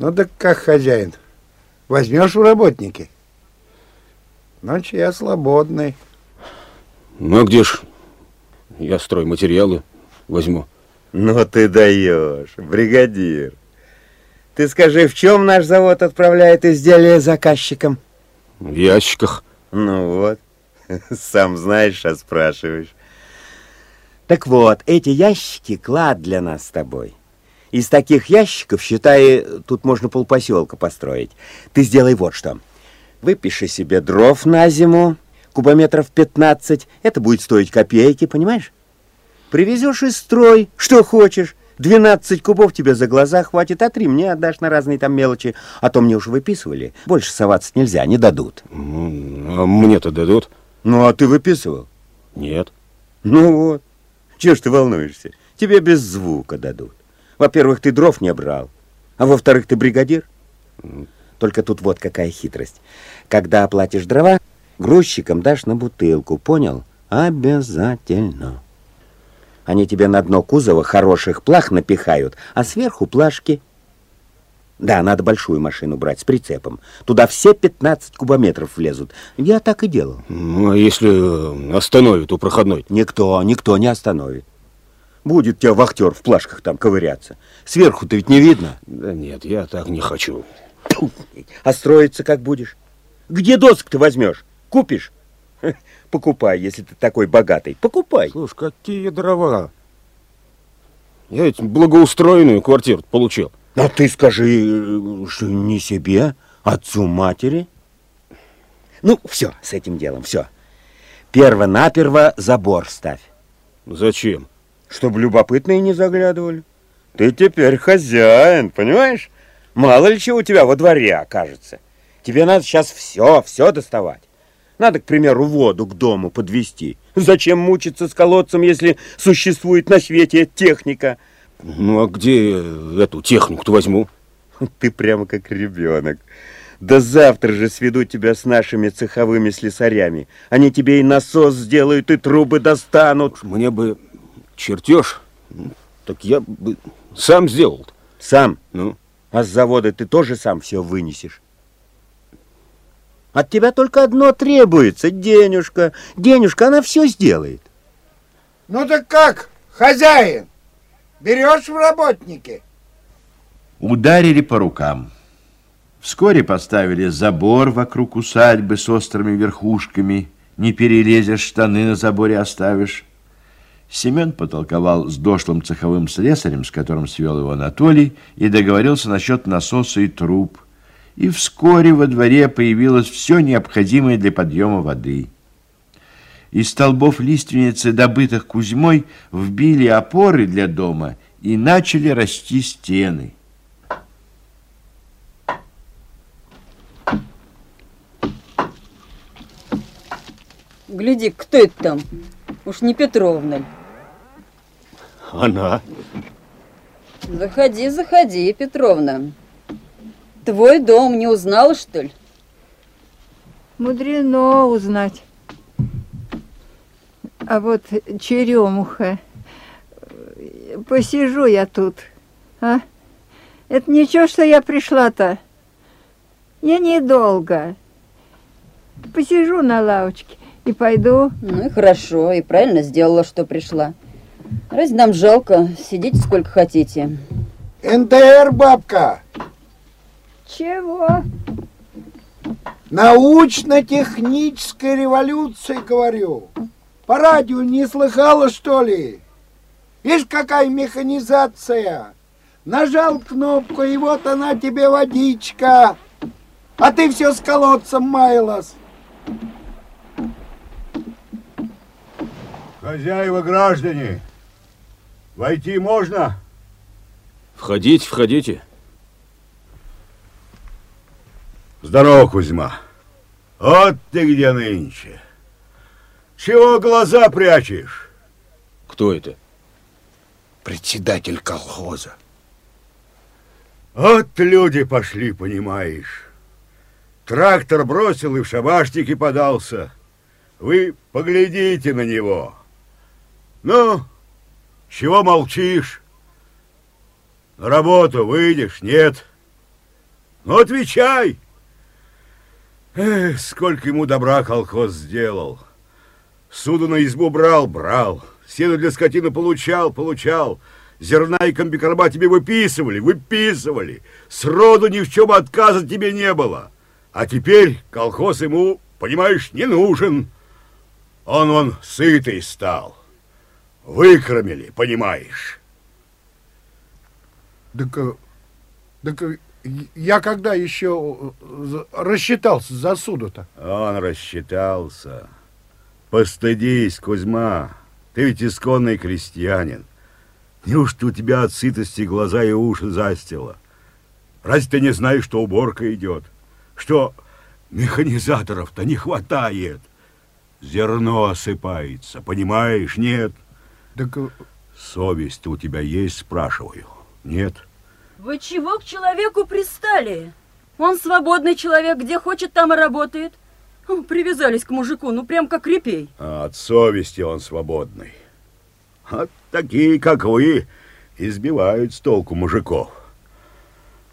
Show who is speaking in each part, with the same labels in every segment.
Speaker 1: Ну так как, хозяин, возьмешь в работники? Ночь я свободный.
Speaker 2: Ну, а где ж я стройматериалы возьму?
Speaker 3: Ну ты даешь, бригадир. Ты скажи, в чем наш завод отправляет изделия заказчикам?
Speaker 2: В ящиках.
Speaker 3: Ну вот, сам знаешь, а спрашиваешь. Так вот, эти ящики клад для нас с тобой. Из таких ящиков, считай, тут можно полпоселка построить. Ты сделай вот что. Выпиши себе дров на зиму, кубометров 15. Это будет стоить копейки, понимаешь? Привезешь и строй, что хочешь. 12 кубов тебе за глаза хватит, а три мне отдашь на разные там мелочи. А то мне уже выписывали. Больше соваться нельзя, не дадут.
Speaker 2: А мне-то дадут?
Speaker 3: Ну, а ты выписывал?
Speaker 2: Нет.
Speaker 3: Ну вот. Чего ж ты волнуешься? Тебе без звука дадут. Во-первых, ты дров не брал. А во-вторых, ты бригадир. Только тут вот какая хитрость. Когда оплатишь дрова, грузчикам дашь на бутылку, понял? Обязательно. Они тебе на дно кузова хороших плах напихают, а сверху плашки. Да, надо большую машину брать с прицепом. Туда все 15 кубометров влезут. Я так и делал.
Speaker 2: Ну, а если остановит у проходной?
Speaker 3: Никто, никто не остановит. Будет тебя вахтер в плашках там ковыряться. Сверху-то ведь не видно.
Speaker 2: Да нет, я так не хочу.
Speaker 3: А строиться как будешь? Где досок ты возьмешь? Купишь? Покупай, если ты такой богатый. Покупай.
Speaker 2: Слушай, какие дрова? Я ведь благоустроенную квартиру получил.
Speaker 3: А ты скажи, что не себе, а отцу матери. Ну, все, с этим делом, все. Перво-наперво забор ставь.
Speaker 2: Зачем?
Speaker 3: Чтобы любопытные не заглядывали. Ты теперь хозяин, понимаешь? Мало ли чего у тебя во дворе окажется. Тебе надо сейчас все, все доставать. Надо, к примеру, воду к дому подвести. Зачем мучиться с колодцем, если существует на свете техника?
Speaker 2: Ну, а где эту технику-то возьму?
Speaker 3: Ты прямо как ребенок. Да завтра же сведу тебя с нашими цеховыми слесарями. Они тебе и насос сделают, и трубы достанут.
Speaker 2: Мне бы чертеж, так я бы сам сделал.
Speaker 3: Сам?
Speaker 2: Ну?
Speaker 3: А с завода ты тоже сам все вынесешь? От тебя только одно требуется — денежка. Денежка, она все сделает.
Speaker 1: Ну так как, хозяин, берешь в работники?
Speaker 4: Ударили по рукам. Вскоре поставили забор вокруг усадьбы с острыми верхушками. Не перелезешь, штаны на заборе оставишь. Семен потолковал с дошлым цеховым слесарем, с которым свел его Анатолий, и договорился насчет насоса и труб. И вскоре во дворе появилось все необходимое для подъема воды. Из столбов лиственницы, добытых Кузьмой, вбили опоры для дома и начали расти стены.
Speaker 5: Гляди, кто это там? Уж не Петровна
Speaker 2: она.
Speaker 5: Заходи, заходи, Петровна. Твой дом не узнала, что ли?
Speaker 6: Мудрено узнать. А вот черемуха. Посижу я тут. А? Это ничего, что я пришла-то. Я недолго. Посижу на лавочке и пойду.
Speaker 5: Ну и хорошо, и правильно сделала, что пришла. Разве нам жалко? Сидите сколько хотите.
Speaker 1: НТР, бабка!
Speaker 6: Чего?
Speaker 1: Научно-технической революции, говорю. По радио не слыхала, что ли? Видишь, какая механизация? Нажал кнопку, и вот она тебе водичка. А ты все с колодцем маялась.
Speaker 7: Хозяева граждане, Войти можно?
Speaker 2: Входите, входите.
Speaker 7: Здорово, Кузьма. Вот ты где нынче. Чего глаза прячешь?
Speaker 2: Кто это?
Speaker 7: Председатель колхоза. Вот люди пошли, понимаешь. Трактор бросил и в шабашники подался. Вы поглядите на него. Ну, чего молчишь? На работу выйдешь? Нет. Ну, отвечай! Эх, сколько ему добра колхоз сделал. Суду на избу брал, брал. Сено для скотины получал, получал. Зерна и комбикорма тебе выписывали, выписывали. Сроду ни в чем отказа тебе не было. А теперь колхоз ему, понимаешь, не нужен. Он, он сытый стал. Выкормили, понимаешь.
Speaker 1: Так, э, так э, я когда еще э, рассчитался за суду-то?
Speaker 7: Он рассчитался. Постыдись, Кузьма. Ты ведь исконный крестьянин. Неужто у тебя от сытости глаза и уши застило? Разве ты не знаешь, что уборка идет? Что механизаторов-то не хватает? Зерно осыпается, понимаешь? Нет.
Speaker 1: Так э,
Speaker 7: Совесть у тебя есть, спрашиваю? Нет?
Speaker 5: Вы чего к человеку пристали? Он свободный человек, где хочет, там и работает. Привязались к мужику, ну прям как репей.
Speaker 7: А от совести он свободный. А такие, как вы, избивают с толку мужиков.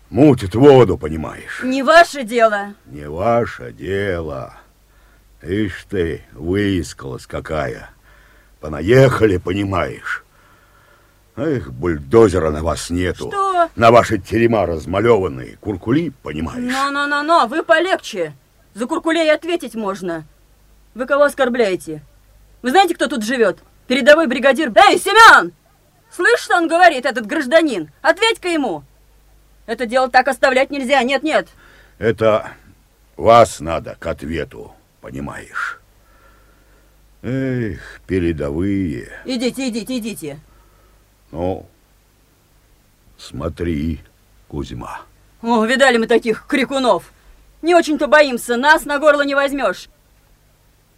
Speaker 7: Мутят воду, понимаешь.
Speaker 5: Не ваше дело.
Speaker 7: Не ваше дело. Ишь ты, выискалась какая. Понаехали, понимаешь. Эх, бульдозера на вас нету.
Speaker 5: Что?
Speaker 7: На ваши терема размалеванные, куркули, понимаешь.
Speaker 5: Но-но-но-но, вы полегче. За куркулей ответить можно. Вы кого оскорбляете? Вы знаете, кто тут живет? Передовой бригадир... Эй, Семен! Слышь, что он говорит, этот гражданин? Ответь-ка ему. Это дело так оставлять нельзя. Нет-нет.
Speaker 7: Это вас надо к ответу, понимаешь. Эх, передовые.
Speaker 5: Идите, идите, идите.
Speaker 7: Ну, смотри, Кузьма.
Speaker 5: О, видали мы таких крикунов. Не очень-то боимся, нас на горло не возьмешь.